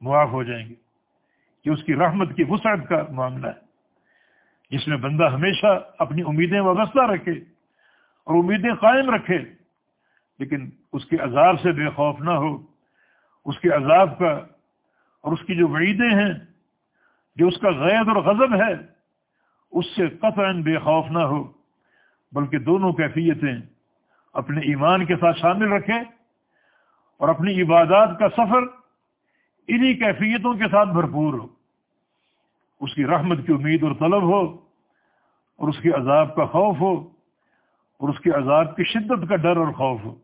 معاف ہو جائیں گے۔ کہ اس کی رحمت کی وسعت کا معاملہ ہے۔ جس میں بندہ ہمیشہ اپنی امیدیں وابستہ رکھے اور امیدیں قائم رکھے، لیکن اس کے عذاب سے بے خوف نہ ہو۔ اس کے عذاب کا اور اس کی جو وعیدیں ہیں، جو اس کا غیر اور غضب ہے، اس سے قطعا بے خوف نہ ہو، بلکہ دونوں کیفیتیں اپنے ایمان کے ساتھ شامل رکھے اور اپنی عبادات کا سفر انہی کیفیتوں کے ساتھ بھرپور ہو۔ اس کی رحمت کی امید اور طلب ہو اور اس کے عذاب کا خوف ہو اور اس کے عذاب کی شدت کا ڈر اور خوف ہو۔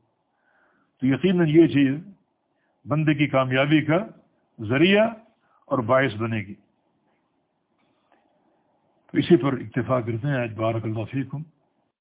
تو یقیناً یہ چیز بندے کی کامیابی کا ذریعہ اور باعث بنے گی۔ تو اسی پر اتفاق کرتے ہیں۔ آج بارک اللہ فیکم۔